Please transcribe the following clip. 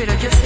pero yo